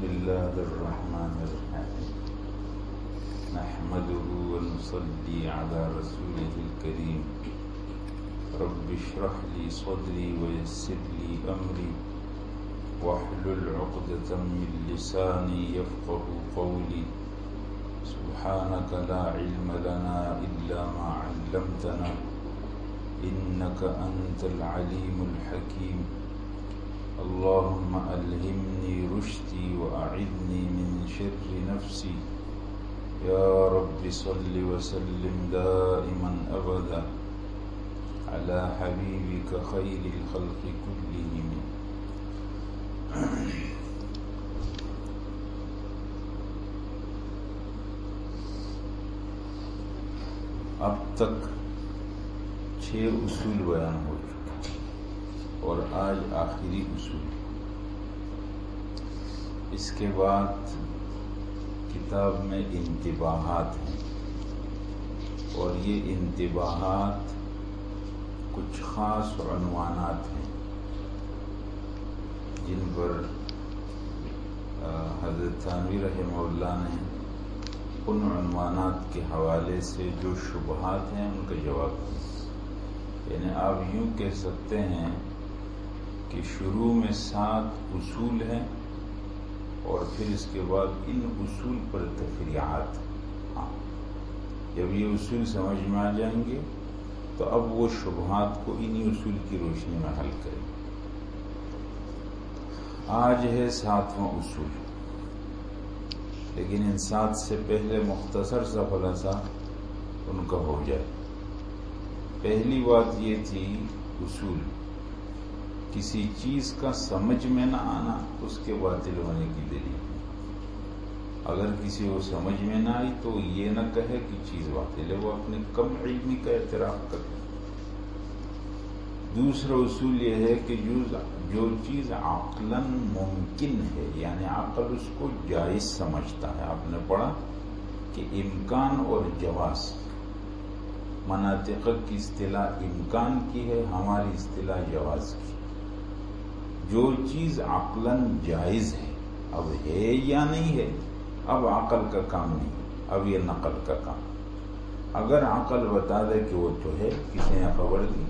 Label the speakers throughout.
Speaker 1: بسم الله الرحمن الرحيم. نحمده ونصلي على رسوله الكريم. رب اشرح لي صدري ويسر لي أمري. واحلل عقدة من لساني يفقه قولي. سبحانك لا علم لنا إلا ما علمتنا. إنك أنت العليم الحكيم. اللهم ألهمني رشدي وأعذني من شر نفسي. يا رب صل وسلم دائما أبدا على حبيبك خير الخلق كلهم. اب تک چھ اصول بیان ہو اور آج آخری اصول۔ اس کے بعد کتاب میں انتباہات ہیں۔ اور یہ انتباہات کچھ خاص عنوانات ہیں، جن پر حضرت تھانوی رحمہ اللہ نے ان عنوانات کے حوالے سے جو شبہات ہیں ان کا جواب دیا یعنی آپ یوں کہہ سکتے ہیں کہ شروع میں سات اصول ہیں اور پھر اس کے بعد ان اصول پر تفریحات ہاں۔ جب یہ اصول سمجھ میں آ جائیں گے، تو اب وہ شبہات کو انہی اصول کی روشنی میں حل کریں۔ آج ہے ساتواں اصول۔ لیکن ان سات سے پہلے مختصر سا خلاصہ ان کا ہو جائے۔ پہلی بات یہ تھی اصول۔ کسی چیز کا سمجھ میں نہ آنا اس کے باطل ہونے کی دلیل۔ اگر کسی کو سمجھ میں نہ آئی تو یہ نہ کہے کہ چیز باطل ہے، وہ اپنے کم علمی کا اعتراف کرے دوسرا اصول یہ ہے کہ جو چیز عقل ممکن ہے یعنی عقل اس کو جائز سمجھتا ہے۔ آپ نے پڑھا کہ امکان اور جواز۔ مناطق کی اصطلاح امکان کی ہے، ہماری اصطلاح جواز کی۔ جو چیز عقل جائز ہے، اب ہے یا نہیں ہے؟ اب عقل کا کام نہیں، اب یہ نقل کا کام۔ اگر عقل بتا دے کہ وہ تو ہے، کسی نے خبر دی،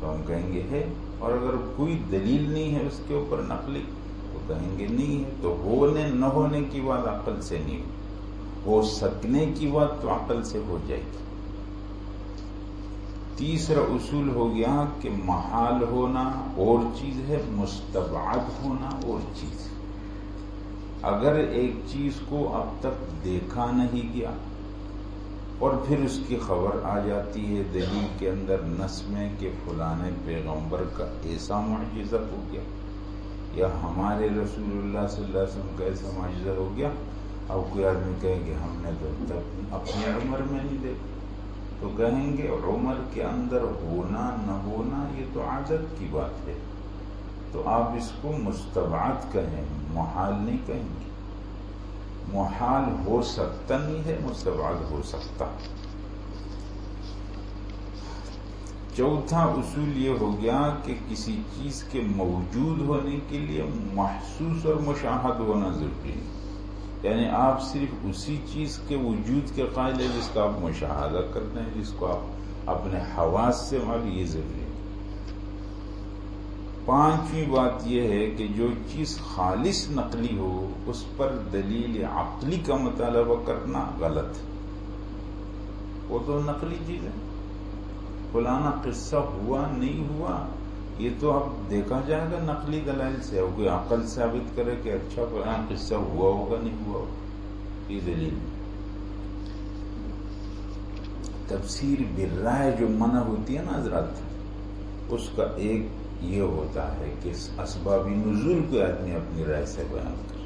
Speaker 1: تو ہم کہیں گے ہے۔ اور اگر کوئی دلیل نہیں ہے اس کے اوپر نقلی، تو کہیں گے نہیں ہے۔ تو ہونے نہ ہونے کی بات عقل سے نہیں، ہو سکنے کی بات تو عقل سے ہو جائے گی۔ تیسرا اصول ہو گیا کہ محال ہونا اور چیز ہے، مستبعد ہونا اور چیز۔ اگر ایک چیز کو اب تک دیکھا نہیں گیا اور پھر اس کی خبر آ جاتی ہے دلیل کے اندر نس میں کہ فلانے پیغمبر کا ایسا معجزہ ہو گیا یا ہمارے رسول اللہ صلی اللہ علیہ وسلم کا ایسا معجزہ ہو گیا۔ اب کوئی آدمی کہے کہ ہم نے تو تک اپنی عمر میں نہیں دیکھا۔ تو کہیں گے، عمر کے اندر ہونا نہ ہونا یہ تو عادت کی بات ہے۔ تو آپ اس کو مستبعد کہیں، محال نہیں کہیں گے۔ محال ہو سکتا نہیں ہے، مستبعد ہو سکتا۔ چوتھا اصول یہ ہو گیا کہ کسی چیز کے موجود ہونے کے لیے محسوس اور مشاہد ہونا ضروری ہے۔ یعنی آپ صرف اسی چیز کے وجود کے قائل ہے جس کا آپ مشاہدہ کرتے ہیں، جس کو آپ اپنے حواس سے مال، یہ ضروری ہے۔ پانچویں بات یہ ہے کہ جو چیز خالص نقلی ہو، اس پر دلیل عقلی کا مطالبہ کرنا غلط ہے۔ وہ تو نقلی چیز ہے۔ فلانا قصہ ہوا، نہیں ہوا یہ تو اب دیکھا جائے گا نقلی دلائل سے کوئی عقل ثابت کرے کہ اچھا فلانا قصہ ہوا ہوگا، نہیں ہوا ہوگا یہ دلیل تفسیر برائے جو منع ہوتی ہے نا حضرات، اس کا ایک یہ ہوتا ہے کہ اسبابی نزول کو آدمی اپنی رائے سے بیان کر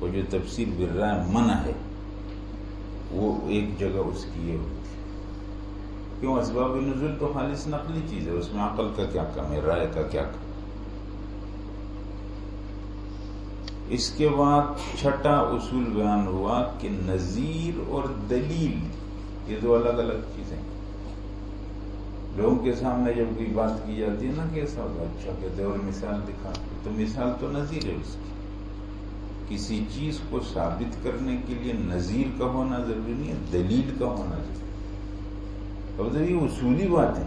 Speaker 1: وہ جو تفسیر برائے منع ہے، وہ ایک جگہ اس کی یہ ہوتی ہے۔ کیوں اسباب نزول تو خالص نقلی چیز ہے، اس میں عقل کا کیا کم ہے، رائے کا کیا کم اس کے بعد چھٹا اصول بیان ہوا کہ نظیر اور دلیل یہ دو الگ الگ چیزیں لوگوں کے سامنے جب کوئی بات کی جاتی ہے نا کہ ایسا اچھا کہتے اور مثال دکھا۔ تو مثال تو نظیر ہے اس کی۔ کسی چیز کو ثابت کرنے کے لیے نظیر کا ہونا ضروری نہیں ہے، دلیل کا ہونا ضروری تو یہ اصولی بات ہے۔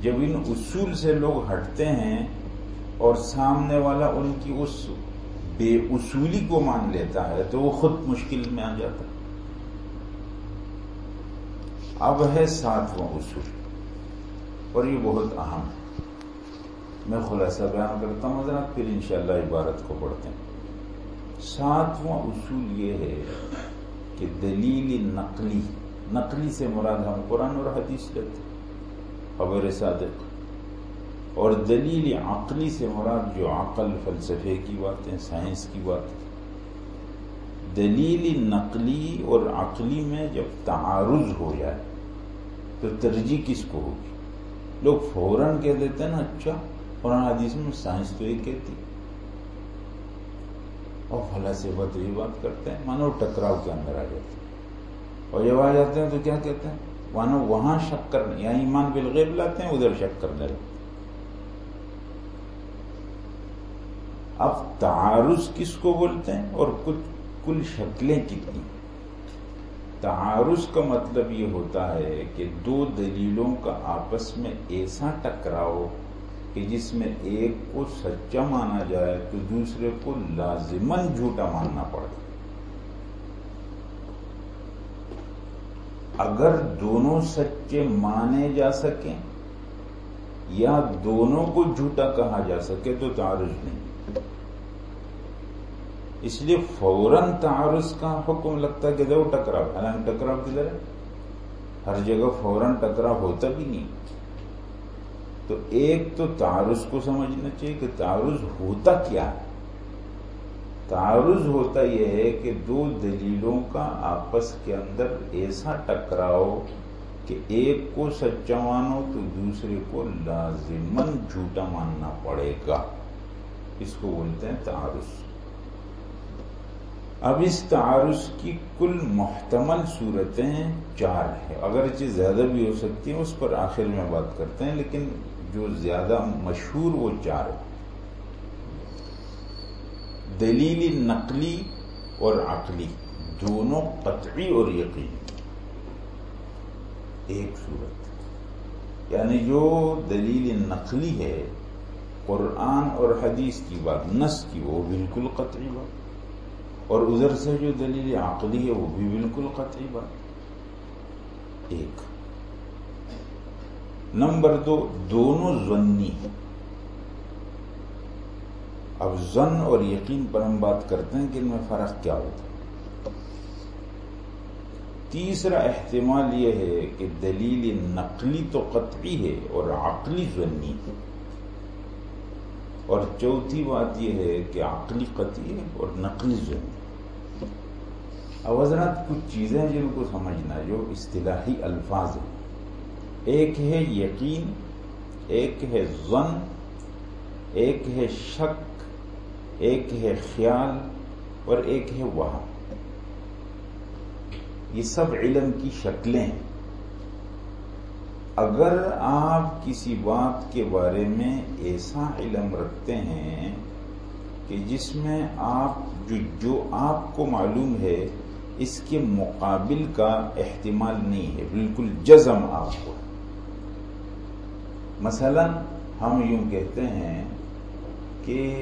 Speaker 1: جب ان اصول سے لوگ ہٹتے ہیں اور سامنے والا ان کی اس بے اصولی کو مان لیتا ہے، تو وہ خود مشکل میں آ جاتا اب ہے ساتواں اصول، اور یہ بہت اہم ہے۔ میں خلاصہ بیان کرتا ہوں، حضرات، پھر انشاءاللہ عبارت کو پڑھتے ہیں۔ ساتواں اصول یہ ہے کہ دلیل نقلی نقلی سے مراد ہم قرآن اور حدیث لیتے خبر صادق۔ اور دلیل عقلی سے مراد جو عقل، فلسفے کی باتیں سائنس کی باتیں دلیل نقلی اور عقلی میں جب تعارض ہو جائے، تو ترجیح کس کو ہوگی؟ لوگ فوراً کہہ دیتے ہیں نا اچھا قرآن، حدیث میں سائنس تو ایک کہتی۔ اور فلا سے بت یہ بات کرتے ہیں، مانو ٹکراؤ کے اندر آ جاتے۔ ہیں اور جب آ جاتے ہیں تو کیا کہتے ہیں؟ مانو وہاں شک کرنے یا ایمان بالغیب لاتے ہیں، ادھر شک کرنے لگتے اب تعارض کس کو بولتے ہیں اور کچھ کل شکلیں کتنی تعارض کا مطلب یہ ہوتا ہے کہ دو دلیلوں کا آپس میں ایسا ٹکراؤ کہ جس میں ایک کو سچا مانا جائے تو دوسرے کو لازمن جھوٹا ماننا پڑے۔ اگر دونوں سچے مانے جا سکیں یا دونوں کو جھوٹا کہا جا سکے تو تعارض نہیں۔ اس لیے فوراً تعارض کا حکم لگتا ہے کہ دو ٹکراؤ حالانکہ ٹکراؤ کدھر ہے؟ ہر جگہ فوراً ٹکراؤ ہوتا بھی نہیں۔ تو ایک تو تعارض کو سمجھنا چاہیے کہ تعارض ہوتا کیا ہے؟ تعارض ہوتا یہ ہے کہ دو دلیلوں کا آپس کے اندر ایسا ٹکراؤ کہ ایک کو سچا مانو تو دوسرے کو لازمن جھوٹا ماننا پڑے گا۔ اس کو بولتے ہیں تعارض۔ اب اس تعارض کی کل محتمل صورتیں چار ہیں۔ اگرچہ زیادہ بھی ہو سکتی ہیں، اس پر آخر میں بات کرتے ہیں، لیکن جو زیادہ مشہور وہ چار دلیل نقلی اور عقلی، دونوں قطعی اور یقینی۔ ایک صورت۔ یعنی جو دلیل نقلی ہے، قرآن اور حدیث کی بات نس کی، وہ بالکل قطعی بات۔ اور ادھر سے جو دلیل عقلی ہے، وہ بھی بالکل قطعی بات۔ ایک۔ نمبر دو، دونوں زنی اب زن اور یقین پر ہم بات کرتے ہیں کہ ان میں فرق کیا ہوتا تیسرا احتمال یہ ہے کہ دلیل نقلی تو قطعی ہے اور عقلی زنی ہے۔ اور چوتھی بات یہ ہے کہ عقلی قطعی ہے اور نقلی زنی اب حضرات کچھ چیزیں جن کو سمجھنا جو اصطلاحی الفاظ ہیں۔ ایک ہے یقین، ایک ہے زن ایک ہے شک ایک ہے خیال اور ایک ہے وہ یہ سب علم کی شکلیں ہیں۔ اگر آپ کسی بات کے بارے میں ایسا علم رکھتے ہیں کہ جس میں آپ، جو جو آپ کو معلوم ہے، اس کے مقابل کا احتمال نہیں ہے، بالکل جزم آپ کو۔ مثلا ہم یوں کہتے ہیں کہ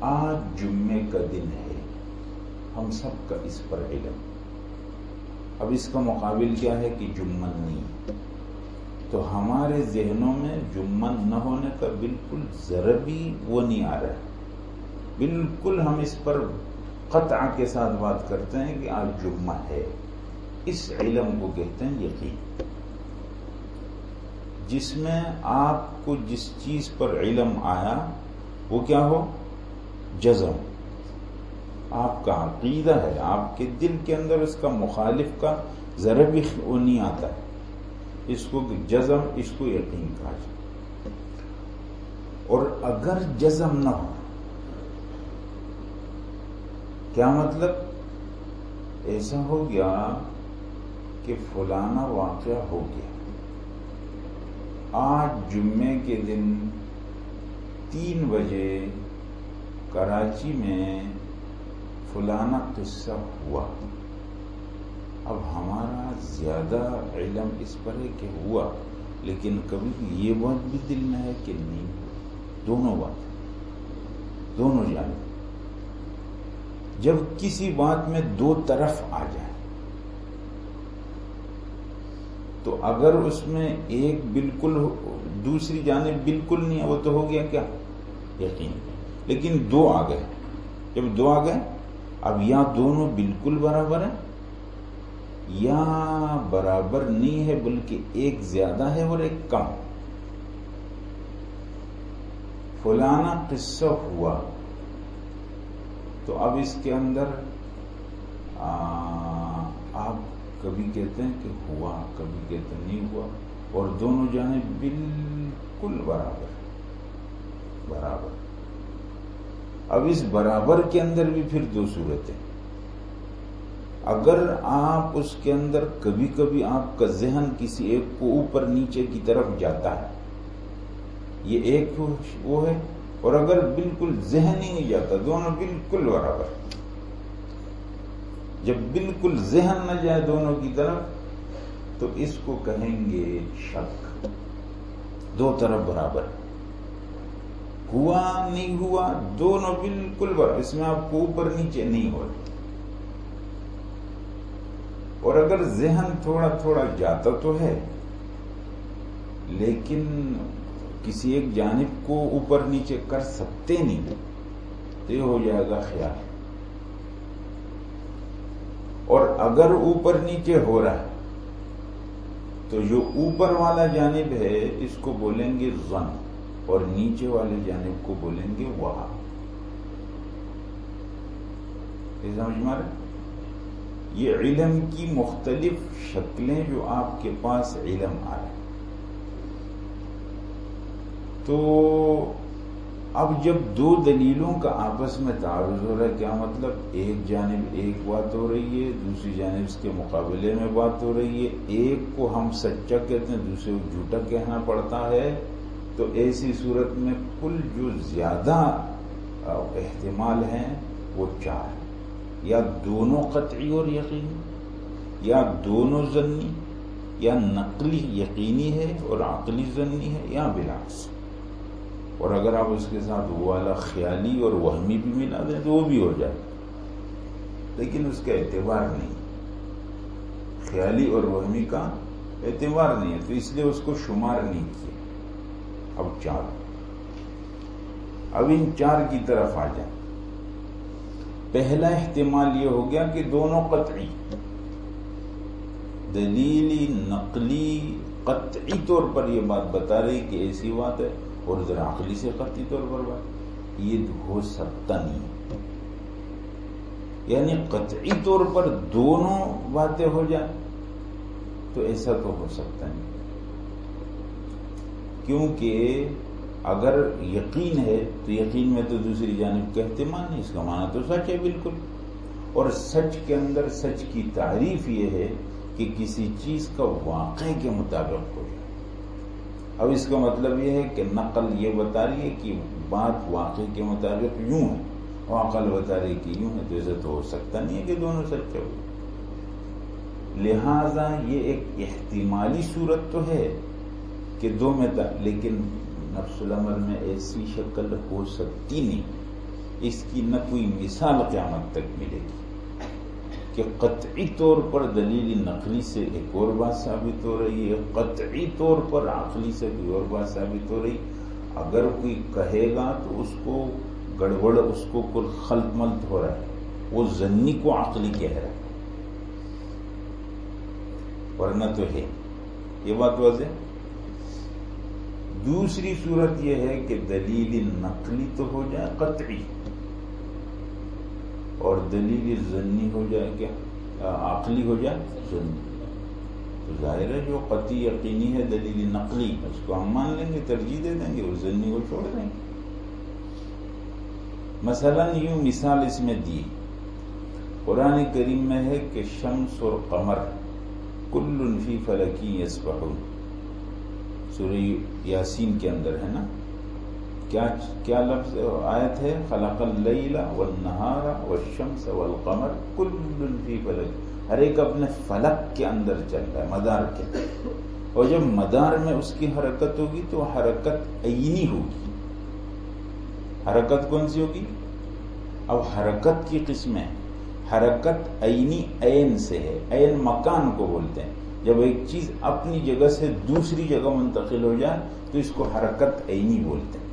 Speaker 1: آج جمعے کا دن ہے۔ ہم سب کا اس پر علم۔ اب اس کا مقابل کیا ہے کہ جمن نہیں۔ تو ہمارے ذہنوں میں جمن نہ ہونے کا بالکل ذرا بھی وہ نہیں آ رہا۔ ہے بالکل ہم اس پر قطع کے ساتھ بات کرتے ہیں کہ آج جمعہ ہے۔ اس علم کو کہتے ہیں یقین۔ جس میں آپ کو جس چیز پر علم آیا وہ کیا ہو؟ جزم۔ آپ کا عقیدہ ہے، آپ کے دل کے اندر اس کا مخالف کا ذرا بھی وہ نہیں آتا۔ ہے اس کو جزم، اس کو یقین کہا جائے۔ اور اگر جزم نہ ہو، کیا مطلب؟ ایسا ہو گیا کہ فلانا واقعہ ہو گیا۔ آج جمعے کے دن تین بجے کراچی میں فلانا قصہ ہوا۔ اب ہمارا زیادہ علم اس پر ہے کہ ہوا، لیکن کبھی یہ بات بھی دل میں ہے کہ نہیں، دونوں بات، دونوں جانب جب کسی بات میں دو طرف آ جائے، تو اگر اس میں ایک بالکل دوسری جانب بالکل نہیں ہے، وہ تو ہو گیا کیا؟ یقین۔ لیکن دو آ گئے۔ جب دو آ گئے، اب یا دونوں بالکل برابر ہیں یا برابر نہیں ہے بلکہ ایک زیادہ ہے اور ایک کم۔ فلانا قصہ ہوا۔ تو اب اس کے اندر آپ کبھی کہتے ہیں کہ ہوا، کبھی کہتے ہیں نہیں ہوا۔ اور دونوں جانے بالکل برابر۔ برابر۔ اب اس برابر کے اندر بھی پھر دو صورتیں اگر آپ اس کے اندر کبھی کبھی آپ کا ذہن کسی ایک کو اوپر نیچے کی طرف جاتا ہے، یہ ایک وہ ہے، اور اگر بالکل ذہن ہی نہیں جاتا، دونوں بالکل برابر۔ جب بالکل ذہن نہ جائے دونوں کی طرف، تو اس کو کہیں گے شک۔ دو طرف برابر۔ ہوا نہیں ہوا، دونوں بالکل برابر اس میں آپ کو اوپر نیچے نہیں ہو اور اگر ذہن تھوڑا تھوڑا جاتا تو ہے، لیکن کسی ایک جانب کو اوپر نیچے کر سکتے نہیں، تو یہ ہو جائے گا خیال۔ اور اگر اوپر نیچے ہو رہا ہے، تو جو اوپر والا جانب ہے، اس کو بولیں گے زن اور نیچے والے جانب کو بولیں گے وہاں۔ سمجھ مارے یہ علم کی مختلف شکلیں جو آپ کے پاس علم آ رہے تو اب جب دو دلیلوں کا آپس میں تعارض ہو رہا ہے، کیا مطلب؟ ایک جانب ایک بات ہو رہی ہے، دوسری جانب اس کے مقابلے میں بات ہو رہی ہے۔ ایک کو ہم سچا کہتے ہیں، دوسرے کو جھوٹا کہنا پڑتا ہے۔ تو ایسی صورت میں کل جو زیادہ احتمال ہیں، وہ چار یا دونوں قطعی اور یقینی، یا دونوں ضنی یا نقلی یقینی ہے اور عقلی ضنی ہے، یا بلاس اور اگر آپ اس کے ساتھ وہ والا خیالی اور وہمی بھی ملا دیں تو وہ بھی ہو جائے۔ لیکن اس کا اعتبار نہیں۔ خیالی اور وہمی کا اعتبار نہیں ہے، تو اس لیے اس کو شمار نہیں کیا۔ اب چار۔ اب ان چار کی طرف آ جائیں۔ پہلا احتمال یہ ہو گیا کہ دونوں قطعی۔ دلیلی، نقلی، قطعی طور پر یہ بات بتا رہی کہ ایسی بات ہے اور ذرا عقلی سے قطعی طور پر بات۔ یہ ہو سکتا نہیں۔ یعنی قطعی طور پر دونوں باتیں ہو جائیں تو ایسا تو ہو سکتا نہیں۔ کیونکہ اگر یقین ہے تو یقین میں تو دوسری جانب کا اہتمام نہیں، اس کا معنی تو سچ ہے بالکل۔ اور سچ کے اندر سچ کی تعریف یہ ہے کہ کسی چیز کا واقع کے مطابق ہو جائے۔ اب اس کا مطلب یہ ہے کہ نقل یہ بتا رہی ہے کہ بات واقع کے مطابق یوں ہے اور عقل بتا رہی ہے کہ یوں ہے، تو ایسا تو ہو سکتا نہیں ہے کہ دونوں سچے ہو۔ لہذا یہ ایک احتمالی صورت تو ہے۔ کہ دو میں لیکن نفس العمل میں ایسی شکل ہو سکتی نہیں، اس کی نہ کوئی مثال قیامت تک ملے گی۔ کہ قطعی طور پر دلیلی نقلی سے ایک اور بات ثابت ہو رہی ہے، قطعی طور پر عقلی سے کوئی اور بات ثابت ہو رہی۔ اگر کوئی کہے گا تو اس کو گڑبڑ، اس کو کل خلط ملت ہو رہا ہے۔ وہ زنی کو عقلی کہہ رہا ہے۔ ورنہ تو ہے۔ یہ بات واضح دوسری صورت یہ ہے کہ دلیل نقلی تو ہو جائے، قطعی۔ اور دلیل زنی ہو جائے کیا؟ عقلی ہو جائے؟ زنی تو ظاہر ہے جو قطعی یقینی ہے دلیل نقلی، اس کو ہم مان لیں گے، ترجیح دے دیں گے، اور زنی کو چھوڑ دیں گے۔ مثلا یوں مثال اس میں دی۔ قرآن کریم میں ہے کہ شمس اور قمر کل فی فلکی یسبحون۔ سورہ یاسین کے اندر ہے نا؟ کیا کیا لفظ آیت ہے، خلق اللیل والنہار والشمس والقمر کل فی فلک ہر ایک اپنے فلک کے اندر چل رہا ہے، مدار کے۔ اور جب مدار میں اس کی حرکت ہوگی تو حرکت عینی ہوگی۔ حرکت کون سی ہوگی؟ اب حرکت کی قسمیں۔ حرکت عینی عین سے ہے، عین مکان کو بولتے ہیں۔ جب ایک چیز اپنی جگہ سے دوسری جگہ منتقل ہو جائے تو اس کو حرکت عینی بولتے ہیں۔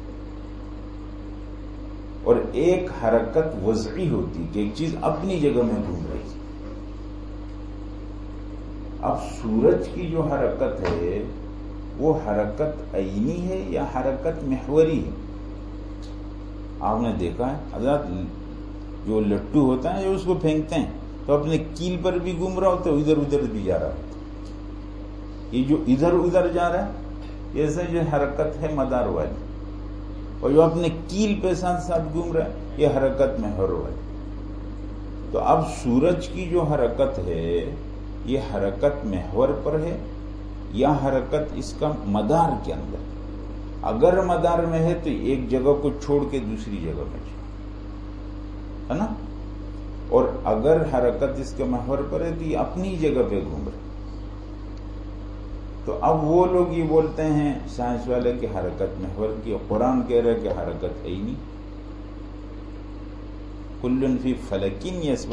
Speaker 1: اور ایک حرکت وضعی ہوتی کہ ایک چیز اپنی جگہ میں گھوم رہی اب سورج کی جو حرکت ہے، وہ حرکت عینی ہے یا حرکت محوری ہے؟ آپ نے دیکھا ہے، حضرات جو لٹو ہوتا ہے جو اس کو پھینکتے ہیں، تو اپنے کیل پر بھی گھوم رہا ہوتا ہے، ادھر ادھر بھی جا رہا ہوتا یہ جو ادھر ادھر جا رہا ہے ایسے جو حرکت ہے مدار والی۔ اور جو اپنے کیل پہ ساتھ ساتھ گھوم رہا ہے، یہ حرکت میں ہر والی۔ تو اب سورج کی جو حرکت ہے، یہ حرکت محور پر ہے، یا حرکت اس کا مدار کے اندر۔ اگر مدار میں ہے تو ایک جگہ کو چھوڑ کے دوسری جگہ میں ہے نا؟ اور اگر حرکت اس کے محور پر ہے تو یہ اپنی جگہ پہ گھوم رہے تو اب وہ لوگ یہ بولتے ہیں، سائنس والے کہ حرکت محور کی قرآن کہہ رہے کہ حرکت ہے ہی نہیں۔ کلن فی فلکین یس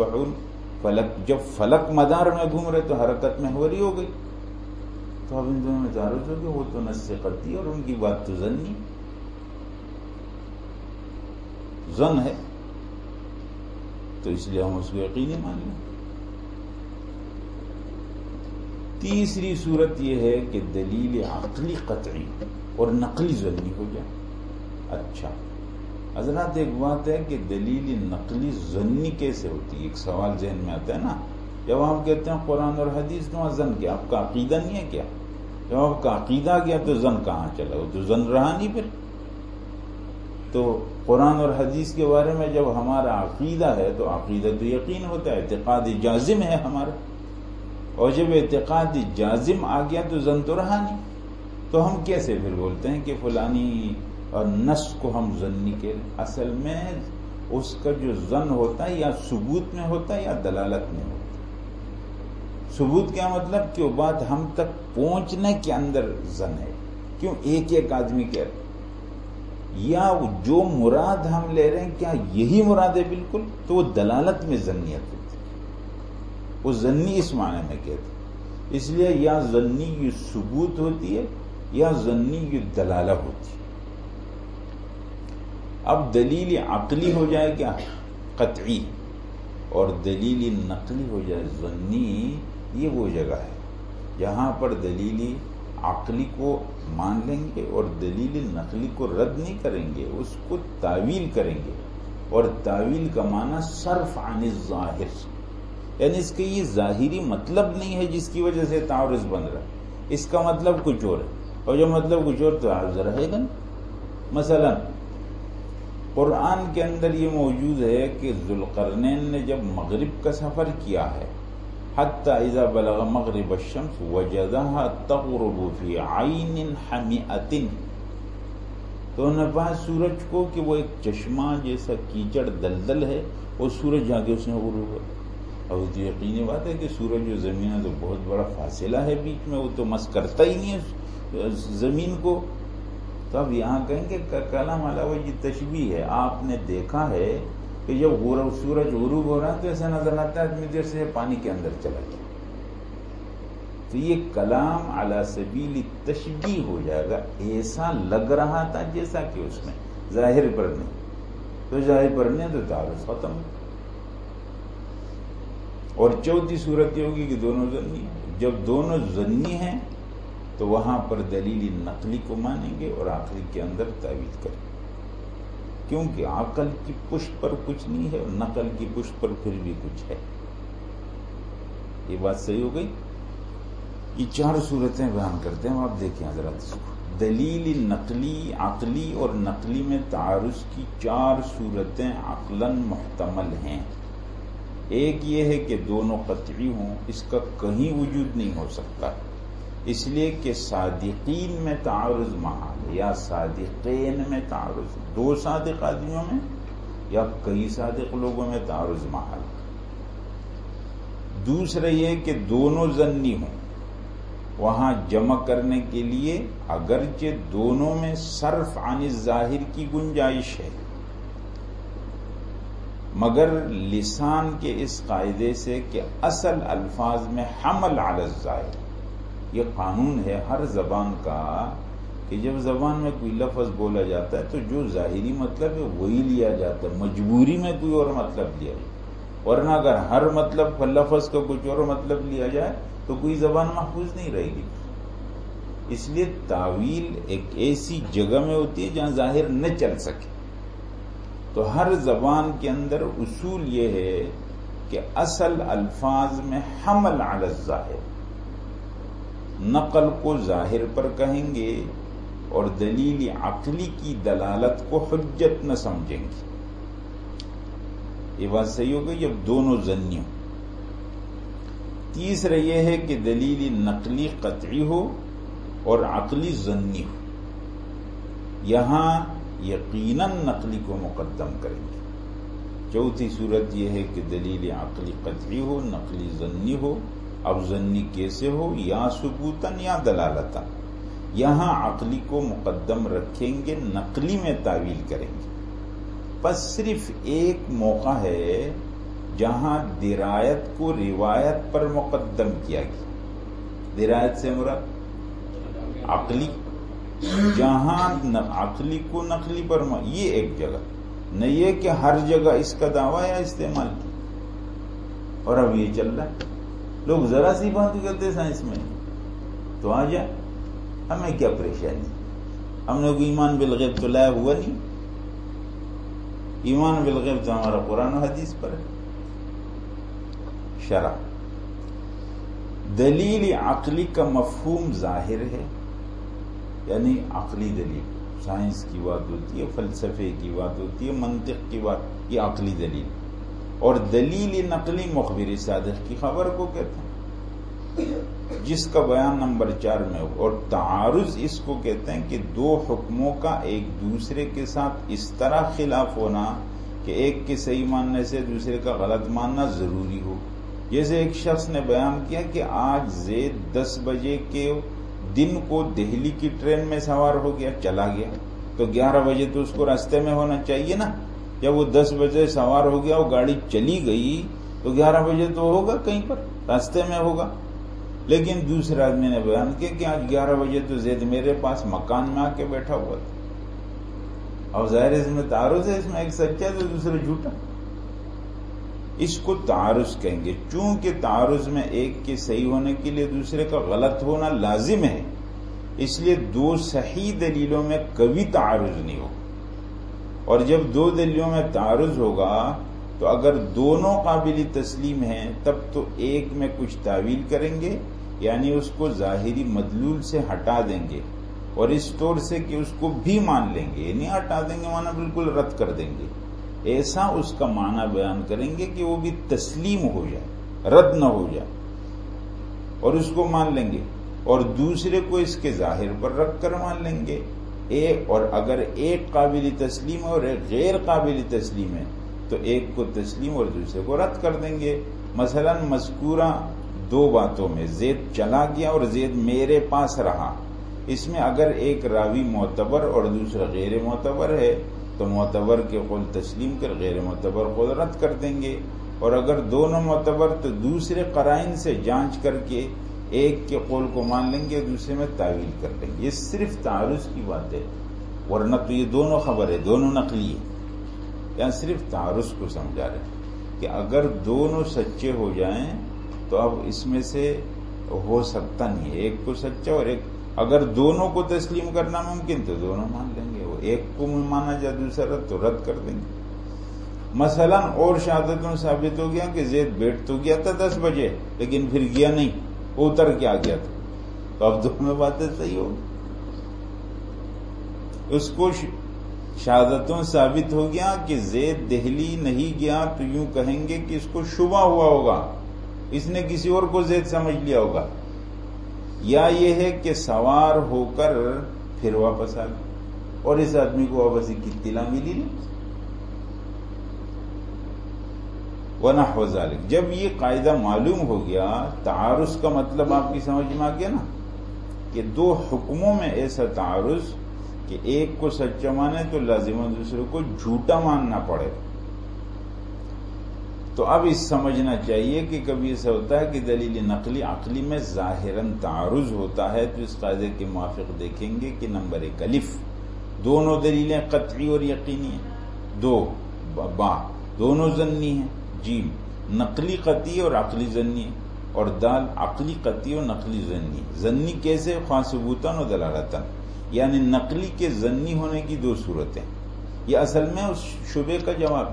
Speaker 1: فلک، جب فلک مدار میں گھوم رہے تو حرکت محوری ہو گئی۔ تو اب ان دونوں میں تعارف ہو گیا وہ تو نس سے کرتی اور ان کی بات تو زن نہیں۔ زن ہے۔ تو اس لیے ہم اس کو یقینی مان لیں۔ تیسری صورت یہ ہے کہ دلیل عقلی قطعی اور نقلی زنی ہو جائے۔ اچھا۔ حضرات ایک بات ہے کہ دلیل نقلی زنی کیسے ہوتی ہے؟ ایک سوال ذہن میں آتا ہے نا۔ جب آپ کہتے ہیں قرآن اور حدیث، تو زن کیا؟ آپ کا عقیدہ نہیں ہے کیا؟ جب آپ کا عقیدہ گیا تو زن کہاں چلا؟ وہ تو زن رہا نہیں پھر۔ تو قرآن اور حدیث کے بارے میں جب ہمارا عقیدہ ہے تو عقیدہ تو یقین ہوتا ہے، اعتقاد جازم ہے ہمارا۔ اور جب اعتقاد جازم آ گیا تو زن تو رہا نہیں تو ہم کیسے پھر بولتے ہیں کہ فلانی اور نس کو ہم زنی کے اصل میں اس کا جو زن ہوتا ہے یا ثبوت میں ہوتا ہے یا دلالت میں ہوتا ہے؟ ثبوت کیا مطلب کہ وہ بات ہم تک پہنچنے کے اندر زن ہے۔ کیوں؟ ایک ایک آدمی کہہ رہے یا جو مراد ہم لے رہے ہیں، کیا یہی مراد ہے بالکل؟ تو وہ دلالت میں زنیت ہوتی وہ زنی اس معنی میں کہتے اس لیے یا زنی یہ ثبوت ہوتی ہے یا زنی یہ دلالہ ہوتی ہے۔ اب دلیل عقلی ہو جائے کیا؟ قطعی۔ اور دلیل نقلی ہو جائے ضنی یہ وہ جگہ ہے جہاں پر دلیلی عقلی کو مان لیں گے اور دلیل نقلی کو رد نہیں کریں گے، اس کو تعویل کریں گے۔ اور تعویل کا معنی صرف عن ظاہر یعنی اس کے یہ ظاہری مطلب نہیں ہے جس کی وجہ سے تعارض بن رہا ہے۔ اس کا مطلب کچھ اور ہے۔ اور جو مطلب کچھ اور تو عرض رہے گا مثلا، قرآن کے اندر یہ موجود ہے کہ ذوالقرنین نے جب مغرب کا سفر کیا ہے، حتی اذا بلغ مغرب الشمس وجدها تغرب فی عین حمیئت تو انہوں نے پاس سورج کو کہ وہ ایک چشمہ جیسا کیچڑ دلدل ہے، وہ سورج جا کے اس نے غروب ہے اب تو یقینی بات ہے کہ سورج جو زمین ہے تو بہت بڑا فاصلہ ہے بیچ میں، وہ تو مس کرتا ہی نہیں ہے زمین کو۔ تو اب یہاں کہیں کہ کلام علاوہ یہ تشبیح ہے، آپ نے دیکھا ہے کہ جب سورج غروب ہو رہا ہے تو ایسا نظر آتا ہے آدمی دیر سے پانی کے اندر چلا گیا۔ تو یہ کلام اعلی سبیل تشبیح ہو جائے گا۔ ایسا لگ رہا تھا جیسا کہ اس میں، ظاہر پر نہیں۔ تو ظاہر پر نہیں تو تعارف ختم۔ اور چوتھی صورت یہ ہوگی کہ دونوں زنی جب دونوں زنی ہیں، تو وہاں پر دلیل نقلی کو مانیں گے اور آخری کے اندر تعویذ کریں کیونکہ عقل کی پشت پر کچھ نہیں ہے اور نقل کی پشت پر پھر بھی کچھ ہے۔ یہ بات صحیح ہو گئی؟ یہ چار صورتیں بیان کرتے ہیں، آپ دیکھیں حضرات اس کو۔ دلیل نقلی، عقلی اور نقلی میں تعارض کی چار صورتیں عقلاً محتمل ہیں۔ ایک یہ ہے کہ دونوں قطعی ہوں، اس کا کہیں وجود نہیں ہو سکتا۔ اس لیے کہ صادقین میں تعارض محال یا صادقین میں تعارض۔ دو صادق آدمیوں میں یا کئی صادق لوگوں میں تعارض محال۔ دوسرا یہ کہ دونوں زنی ہوں۔ وہاں جمع کرنے کے لیے اگرچہ دونوں میں صرف عن ظاہر کی گنجائش ہے۔ مگر لسان کے اس قاعدے سے کہ اصل الفاظ میں حمل علی الظاہر یہ قانون ہے ہر زبان کا کہ جب زبان میں کوئی لفظ بولا جاتا ہے تو جو ظاہری مطلب ہے وہی لیا جاتا ہے، مجبوری میں کوئی اور مطلب لیا جائے۔ ورنہ اگر ہر مطلب لفظ کا کچھ اور مطلب لیا جائے تو کوئی زبان محفوظ نہیں رہے گی۔ اس لیے تعویل ایک ایسی جگہ میں ہوتی ہے جہاں ظاہر نہ چل سکے۔ تو ہر زبان کے اندر اصول یہ ہے کہ اصل الفاظ میں حمل علی الظاہر۔ نقل کو ظاہر پر کہیں گے اور دلیل عقلی کی دلالت کو حجت نہ سمجھیں گے۔ یہ بات صحیح ہو گئی جب دونوں زنیوں۔ تیسرا یہ ہے کہ دلیل نقلی قطعی ہو اور عقلی ضنی ہو۔ یہاں یقیناً نقلی کو مقدم کریں گے۔ چوتھی صورت یہ ہے کہ دلیل عقلی قطعی ہو، نقلی ضنی ہو، اب ضنی کیسے ہو، یا ثبوتن یا دلالتن یہاں عقلی کو مقدم رکھیں گے، نقلی میں تعویل کریں گے۔ بس صرف ایک موقع ہے جہاں درایت کو روایت پر مقدم کیا گیا۔ درایت سے مراد عقلی۔ جہاں عقلی کو نقلی پر یہ ایک جگہ۔ نہ یہ کہ ہر جگہ اس کا دعویٰ یا استعمال۔ کی اور اب یہ چل رہا ہے۔ لوگ ذرا سی بات کرتے سائنس میں۔ تو آ جائے ہمیں کیا پریشانی؟ ہم نے کوئی ایمان بالغیب تو لایا ہوا نہیں۔ ایمان بالغیب تو ہمارا قرآن و حدیث پر ہے۔ شرح۔ دلیل عقلی کا مفہوم ظاہر ہے۔ یعنی عقلی دلیل سائنس کی بات ہوتی ہے، فلسفے کی بات ہوتی ہے، منطق کی بات، یہ عقلی دلیل۔ اور دلیل نقلی مخبر صادق کی خبر کو کہتے ہیں۔ جس کا بیان نمبر چار میں ہو، اور تعارض اس کو کہتے ہیں کہ دو حکموں کا ایک دوسرے کے ساتھ اس طرح خلاف ہونا کہ ایک کے صحیح ماننے سے دوسرے کا غلط ماننا ضروری ہو۔ جیسے ایک شخص نے بیان کیا کہ آج زید دس بجے کے دن کو دہلی کی ٹرین میں سوار ہو گیا، چلا گیا۔ تو گیارہ بجے تو اس کو راستے میں ہونا چاہیے نا۔ جب وہ دس بجے سوار ہو گیا، وہ گاڑی چلی گئی، تو گیارہ بجے تو ہوگا کہیں پر، راستے میں ہوگا۔ لیکن دوسرے آدمی نے بیان کیا کہ آج گیارہ بجے تو زید میرے پاس مکان میں آ کے بیٹھا ہوا تھا۔ اور ظاہر اس میں تعارض ہے، اس میں ایک سچا تو دوسرے جھوٹا۔ اس کو تعارض کہیں گے۔ چونکہ تعارض میں ایک کے صحیح ہونے کے لیے دوسرے کا غلط ہونا لازم ہے، اس لیے دو صحیح دلیلوں میں کبھی تعارض نہیں ہو اور جب دو دلیلوں میں تعارض ہوگا، تو اگر دونوں قابل تسلیم ہیں، تب تو ایک میں کچھ تعویل کریں گے یعنی اس کو ظاہری مدلول سے ہٹا دیں گے، اور اس طور سے کہ اس کو بھی مان لیں گے یعنی ہٹا دیں گے مانا بالکل رد کر دیں گے۔ ایسا اس کا معنی بیان کریں گے کہ وہ بھی تسلیم ہو جائے، رد نہ ہو جائے۔ اور اس کو مان لیں گے۔ اور دوسرے کو اس کے ظاہر پر رکھ کر مان لیں گے۔ ایک اور اگر ایک قابل تسلیم ہے اور ایک غیر قابل تسلیم ہے، تو ایک کو تسلیم اور دوسرے کو رد کر دیں گے۔ مثلا مذکورہ دو باتوں میں، زید چلا گیا اور زید میرے پاس رہا۔ اس میں اگر ایک راوی معتبر اور دوسرا غیر معتبر ہے تو معتبر کے قول تسلیم کر غیر معتبر قول رد کر دیں گے۔ اور اگر دونوں معتبر تو دوسرے قرائن سے جانچ کر کے ایک کے قول کو مان لیں گے، دوسرے میں تعویل کر لیں گے۔ یہ صرف تعارض کی بات ہے۔ ورنہ تو یہ دونوں خبر ہے، دونوں نقلی ہے یا یعنی صرف تعارف کو سمجھا رہے کہ اگر دونوں سچے ہو جائیں تو اب اس میں سے ہو سکتا نہیں ہے۔ ایک کو سچا اور ایک، اگر دونوں کو تسلیم کرنا ممکن تو دونوں مان لیں گے۔ ایک کو مانا جائے، دوسرا رد، تو رد کر دیں گے۔ مثلا اور شہادتوں ثابت ہو گیا کہ زید بیٹھ تو گیا تھا دس بجے، لیکن پھر گیا نہیں اتر کے آ گیا تھا۔ تو اب دونوں باتیں صحیح ہو اس کو شہادتوں ثابت ہو گیا کہ زید دہلی نہیں گیا، تو یوں کہیں گے کہ اس کو شبہ ہوا ہوگا۔ اس نے کسی اور کو زید سمجھ لیا ہوگا۔ یا یہ ہے کہ سوار ہو کر پھر واپس آ گئے اور اس آدمی کو واپسی کی تلا ملی نہیں ورنہ ہو جب یہ قاعدہ معلوم ہو گیا، تعارض کا مطلب آپ کی سمجھ میں آ گیا نا، کہ دو حکموں میں ایسا تعارض کہ ایک کو سچا مانے تو لازم دوسرے کو جھوٹا ماننا پڑے۔ تو اب اس سمجھنا چاہیے کہ کبھی ایسا ہوتا ہے کہ دلیل نقلی عقلی میں ظاہراً تعارض ہوتا ہے تو اس قاعدے کے موافق دیکھیں گے کہ نمبر ایک الف۔ دونوں دلیلیں قطعی اور یقینی ہیں۔ دو، با، دونوں ضنی ہیں۔ جیم، نقلی قطعی اور عقلی ضنی اور دال، عقلی قطعی اور نقلی ضنی ضنی کیسے؟ خواہ ثبوتن اور دلالتن یعنی نقلی کے ضنی ہونے کی دو صورتیں۔ یہ اصل میں اس شبے کا جواب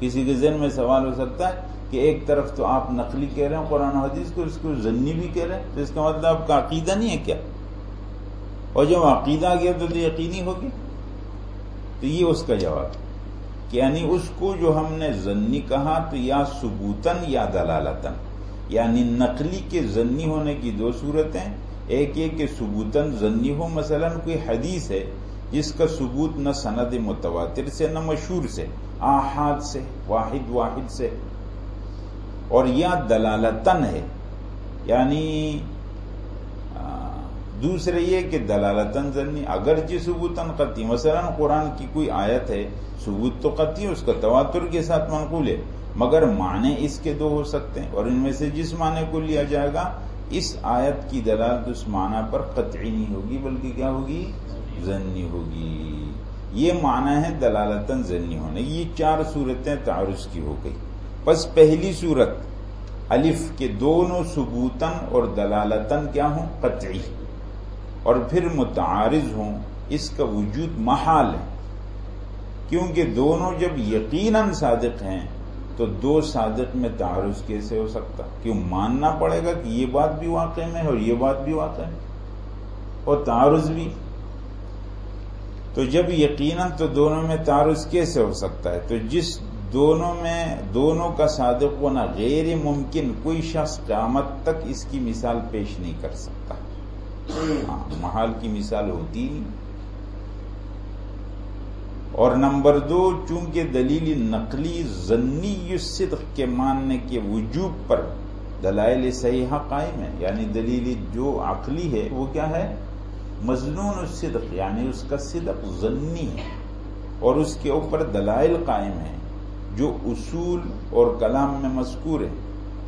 Speaker 1: کسی کے ذہن میں سوال ہو سکتا ہے کہ ایک طرف تو آپ نقلی کہہ رہے ہیں، قرآن حدیث کو، اس کو ضنی بھی کہہ رہے ہیں، تو اس کا مطلب آپ کا عقیدہ نہیں ہے کیا؟ اور جب عقیدہ گیا تو یقینی ہوگی؟ تو یہ اس کا جواب کہ یعنی اس کو جو ہم نے ضنی کہا تو یا ثبوتن یا دلالتن یعنی نقلی کے ضنی ہونے کی دو صورتیں، ایک یہ کہ ثبوتن ضنی ہو، مثلا کوئی حدیث ہے جس کا ثبوت نہ سند متواتر سے، نہ مشہور سے، آحاد سے، واحد واحد سے، اور یا دلالتن ہے یعنی دوسرے یہ کہ دلالتن ضنی اگرچہ جی ثبوتن قطعی، مثلا قرآن کی کوئی آیت ہے، ثبوت تو قطعی، اس کا تواتر کے ساتھ منقول ہے، مگر معنی اس کے دو ہو سکتے ہیں، اور ان میں سے جس معنی کو لیا جائے گا، اس آیت کی دلالت اس معنی پر قطعی نہیں ہوگی، بلکہ کیا ہوگی؟ ضنی ہوگی۔ یہ معنی ہے دلالتن ضنی ہونے یہ چار صورتیں تعارض کی ہو گئی۔ بس پہلی صورت، الف کے دونوں ثبوتن اور دلالتن کیا ہوں؟ قطعی۔ اور پھر متعارض ہوں، اس کا وجود محال ہے۔ کیونکہ دونوں جب یقیناً صادق ہیں، تو دو صادق میں تعارض کیسے ہو سکتا؟ کیوں ماننا پڑے گا کہ یہ بات بھی واقع میں ہے اور یہ بات بھی واقع میں اور تعارض بھی۔ تو جب یقیناً تو دونوں میں تعارض کیسے ہو سکتا ہے؟ تو جس دونوں میں، دونوں کا صادق ہونا غیر ممکن، کوئی شخص قیامت تک اس کی مثال پیش نہیں کر سکتا۔ محال کی مثال ہوتی۔ نہیں اور نمبر دو، چونکہ دلیل نقلی ضنی صدق کے ماننے کے وجوب پر دلائل صحیحہ قائم ہے یعنی دلیل جو عقلی ہے، وہ کیا ہے؟ مضنون الصدق یعنی اس کا صدق ضنی ہے، اور اس کے اوپر دلائل قائم ہیں جو اصول اور کلام میں مذکور ہے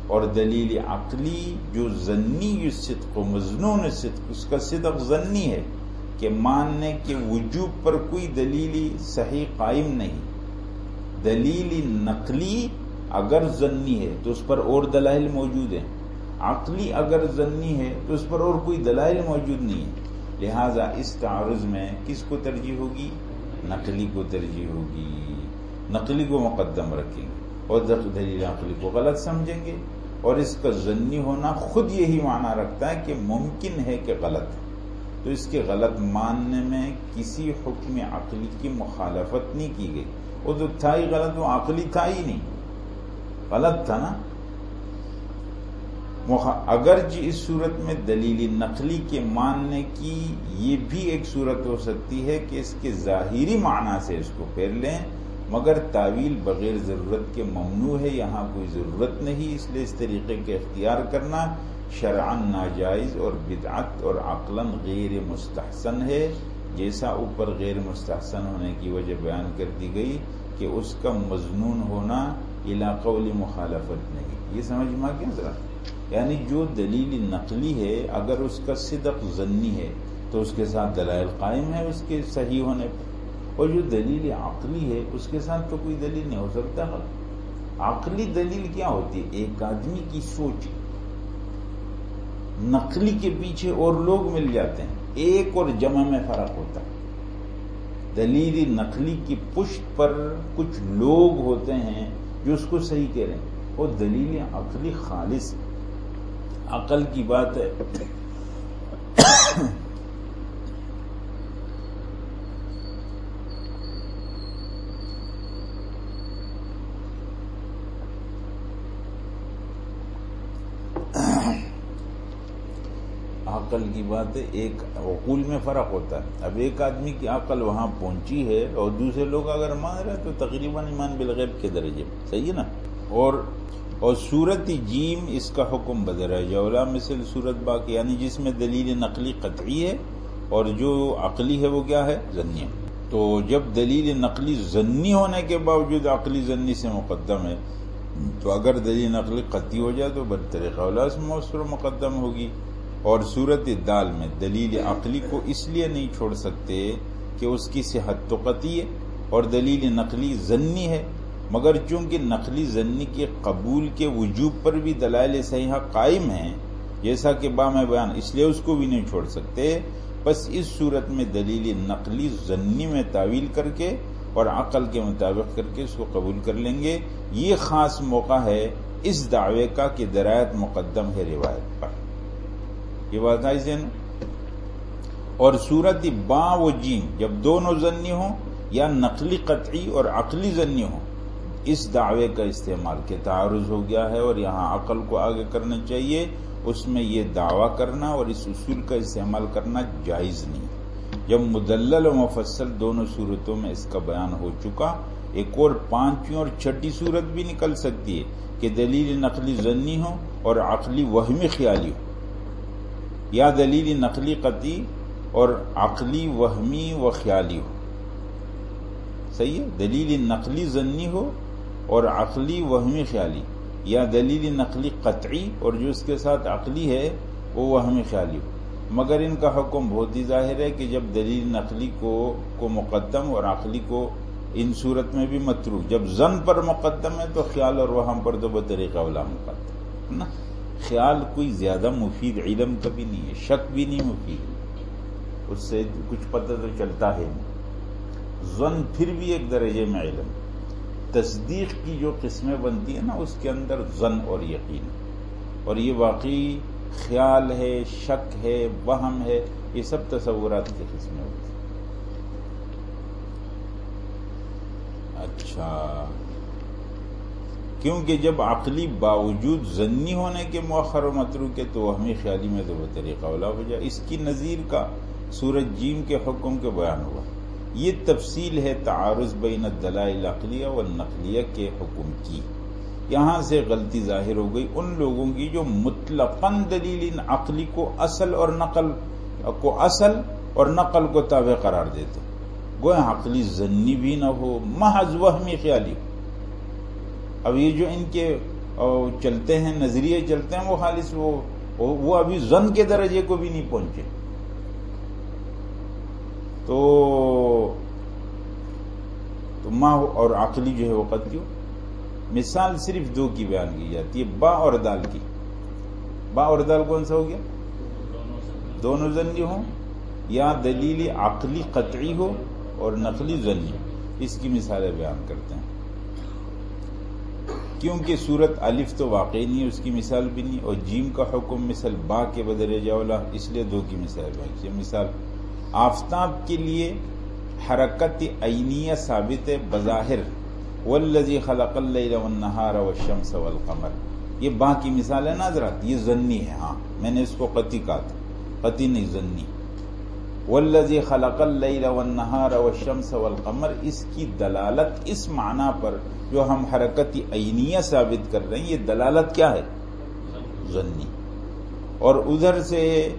Speaker 1: اور دلیل عقلی جو ضنی صدق و مضنون صدق، اس کا صدق ضنی ہے کہ ماننے کے وجوب پر کوئی دلیلی صحیح قائم نہیں۔ دلیل نقلی اگر ضنی ہے تو اس پر اور دلائل موجود ہیں۔ عقلی اگر ضنی ہے تو اس پر اور کوئی دلائل موجود نہیں ہے لہذا اس تعارض میں کس کو ترجیح ہوگی؟ نقلی کو ترجیح ہوگی۔ نقلی کو مقدم رکھیں گے اور دلیل عقلی کو غلط سمجھیں گے۔ اور اس کا ضنی ہونا خود یہی معنی رکھتا ہے کہ ممکن ہے کہ غلط ہے تو اس کے غلط ماننے میں کسی حکم عقلی کی مخالفت نہیں کی گئی۔ وہ تو تھا ہی غلط، وہ عقلی تھا ہی نہیں۔ غلط تھا نا؟ اگرچہ اس صورت میں دلیل نقلی کے ماننے کی یہ بھی ایک صورت ہو سکتی ہے کہ اس کے ظاہری معنی سے اس کو پھیر لیں۔ مگر تعویل بغیر ضرورت کے ممنوع ہے، یہاں کوئی ضرورت نہیں، اس لیے اس طریقے کے اختیار کرنا شرعن ناجائز اور بدعت اور عقلاً غیر مستحسن ہے، جیسا اوپر غیر مستحسن ہونے کی وجہ بیان کر دی گئی کہ اس کا مضنون ہونا علاقولی مخالفت نہیں۔ یہ سمجھ میں کیا ذرا؟ یعنی جو دلیل نقلی ہے، اگر اس کا صدق ضنی ہے، تو اس کے ساتھ دلائل قائم ہے اس کے صحیح ہونے پر۔ اور جو دلیل عقلی ہے، اس کے ساتھ تو کوئی دلیل نہیں ہو سکتا۔ عقلی دلیل کیا ہوتی ہے؟ ایک آدمی کی سوچ۔ نقلی کے پیچھے اور لوگ مل جاتے ہیں۔ ایک اور جمع میں فرق ہوتا ہے۔ دلیل نقلی کی پشت پر کچھ لوگ ہوتے ہیں جو اس کو صحیح کہہ رہے ہیں۔ وہ دلیل عقلی خالص۔ عقل کی بات ہے۔ عقل کی بات ہے، ایک عقول میں فرق ہوتا ہے۔ اب ایک آدمی کی عقل وہاں پہنچی ہے اور دوسرے لوگ اگر مان رہے تو تقریباً ایمان بالغیب کے درجے۔ صحیح ہے نا؟ اور اور صورت جیم اس کا حکم بدل ہے۔ جولا مثل صورت باقی یعنی جس میں دلیل نقلی قطعی ہے اور جو عقلی ہے وہ کیا ہے؟ ضنی تو جب دلیل نقلی ضنی ہونے کے باوجود عقلی ضنی سے مقدم ہے، تو اگر دلیل نقلی قطعی ہو جائے تو برطریقہ اولا سے مؤثر مقدم ہوگی۔ اور صورت دال میں دلیل عقلی کو اس لیے نہیں چھوڑ سکتے کہ اس کی صحت تو قطعی ہے اور دلیل نقلی ضنی ہے، مگر چونکہ نقلی ضنی کے قبول کے وجوب پر بھی دلائل صحیحہ قائم ہیں، جیسا کہ با میں بیان، اس لیے اس کو بھی نہیں چھوڑ سکتے۔ بس اس صورت میں دلیل نقلی ضنی میں تعویل کر کے اور عقل کے مطابق کر کے اس کو قبول کر لیں گے۔ یہ خاص موقع ہے اس دعوے کا کہ درایت مقدم ہے روایت پر۔ یہ بات آئی اور صورت با و جیم جب دونوں ضنی ہوں یا نقلی، قطعی اور عقلی ضنی ہوں، اس دعوے کا استعمال کے تعارض ہو گیا ہے اور یہاں عقل کو آگے کرنا چاہیے۔ اس میں یہ دعویٰ کرنا اور اس اصول کا استعمال کرنا جائز نہیں۔ جب مدلل و مفصل دونوں صورتوں میں اس کا بیان ہو چکا، ایک اور پانچویں اور چھٹی صورت بھی نکل سکتی ہے کہ دلیل نقلی ضنی ہو اور عقلی وہمی خیالی ہو یا دلیل نقلی قطعی اور عقلی، وہمی و خیالی ہو۔ صحیح ہے؟ دلیل نقلی ضنی ہو اور عقلی، وہمی، خیالی۔ یا دلیل نقلی قطعی اور جو اس کے ساتھ عقلی ہے، وہ وہمی، خیالی ہو۔ مگر ان کا حکم بہت ہی ظاہر ہے کہ جب دلیل نقلی کو کو مقدم اور عقلی کو ان صورت میں بھی مترو جب زن پر مقدم ہے تو خیال اور وہم پر تو بطریقہ اولا مقدم نا؟ خیال کوئی زیادہ مفید علم کبھی نہیں ہے، شک بھی نہیں مفید۔ اس سے کچھ پتہ تو چلتا ہے۔ زن پھر بھی ایک درجے میں علم۔ تصدیق کی جو قسمیں بنتی ہیں نا، اس کے اندر زن اور یقین۔ اور یہ واقعی خیال ہے، شک ہے، وہم ہے، یہ سب تصورات کی قسمیں۔ ہوتی اچھا۔ کیونکہ جب عقلی باوجود ضنی ہونے کے مؤخر و مترو کے تو ہمیں خیالی میں تو وہ طریقہ اولا ہو جائے۔ اس کی نظیر کا سورج جیم کے حکم کے بیان ہوا۔ یہ تفصیل ہے تعارض بین الدلائل عقلیہ و نقلیہ کے حکم کی۔ یہاں سے غلطی ظاہر ہو گئی۔ ان لوگوں کی جو مطلقاً دلیل عقلی کو اصل اور نقل کو اصل اور نقل کو تابع قرار دیتے۔ گویا عقلی ضنی بھی نہ ہو، محض وہمی خیالی۔ ہو اب یہ جو ان کے چلتے ہیں، نظریے چلتے ہیں، وہ خالص وہ وہ ابھی زن کے درجے کو بھی نہیں پہنچے۔ تو تو ماں اور عقلی جو ہے وہ قد ہو مثال صرف دو کی بیان کی جاتی ہے، با اور دال کی۔ با اور دال کون سا ہو گیا؟ دونوں زنی ہوں۔ یا دلیل عقلی قطعی ہو اور نقلی زنی۔ اس کی مثالیں بیان کرتے ہیں۔ کیونکہ صورت الف تو واقعی نہیں، اس کی مثال بھی نہیں، اور جیم کا حکم مثل با کے بدلے جاولا اس لیے دو کی مثال بیان مثال آفتاب کے لیے حرکت عینیہ ثابت بظاہر۔ والذی خلق اللیل والنہار والشمس والقمر۔ یہ باقی مثال ہے نا حضرات، یہ ضنی ہے ہاں میں نے اس کو قطعی کہا تھا۔ قطعی نہیں ضنی والذی خلق اللیل والنہار والشمس والقمر، اس کی دلالت اس معنی پر جو ہم حرکت عینیہ ثابت کر رہے ہیں، یہ دلالت کیا ہے؟ ضنی اور ادھر سے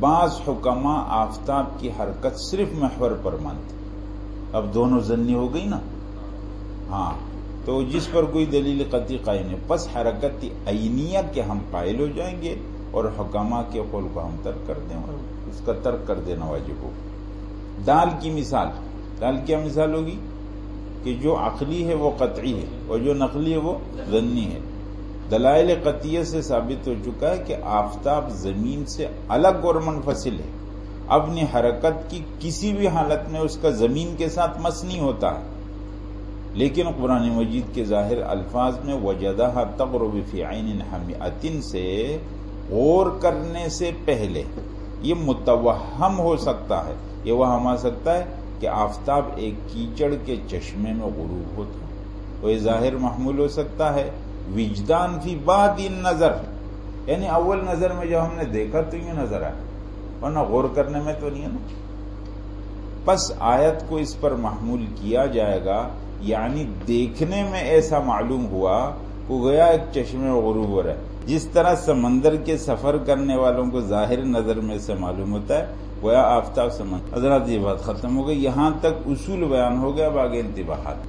Speaker 1: بعض حکمہ آفتاب کی حرکت صرف محور پر مانتے اب دونوں ضنی ہو گئی نا؟ ہاں۔ تو جس پر کوئی دلیل قطعی قائم ہے پس حرکت عینیہ کے ہم قائل ہو جائیں گے اور حکامہ کے قول کو ہم ترک کر دیں۔ اور اس کا ترک کر دینا واجب ہو۔ دال کی مثال، دال کیا مثال ہوگی؟ کہ جو عقلی ہے وہ قطعی ہے اور جو نقلی ہے وہ ضنی ہے۔ دلائل قطعیت سے ثابت ہو چکا ہے کہ آفتاب زمین سے الگ اور منفصل ہے۔ اپنی حرکت کی کسی بھی حالت میں اس کا زمین کے ساتھ مس نہیں ہوتا ہے۔ لیکن قرآن مجید کے ظاہر الفاظ میں وجدہ تقرب فی عین حمیعتن سے غور کرنے سے پہلے یہ متوہم ہو سکتا ہے۔ یہ وہ آ سکتا ہے کہ آفتاب ایک کیچڑ کے چشمے میں غروب ہوتا تو یہ ظاہر محمول ہو سکتا ہے، وجدان فی باد نظر۔ یعنی اول نظر میں جب ہم نے دیکھا تو یوں نظر آیا ورنہ غور کرنے میں تو نہیں ہے نا۔ پس آیت کو اس پر محمول کیا جائے گا یعنی دیکھنے میں ایسا معلوم ہوا وہ گیا ایک چشمے غروب ہو رہا ہے۔ جس طرح سمندر کے سفر کرنے والوں کو ظاہر نظر میں سے معلوم ہوتا ہے، گویا آفتاب سمندر حضرات، یہ بات ختم ہو گئی۔ یہاں تک اصول بیان ہو گیا باغ انتباہات۔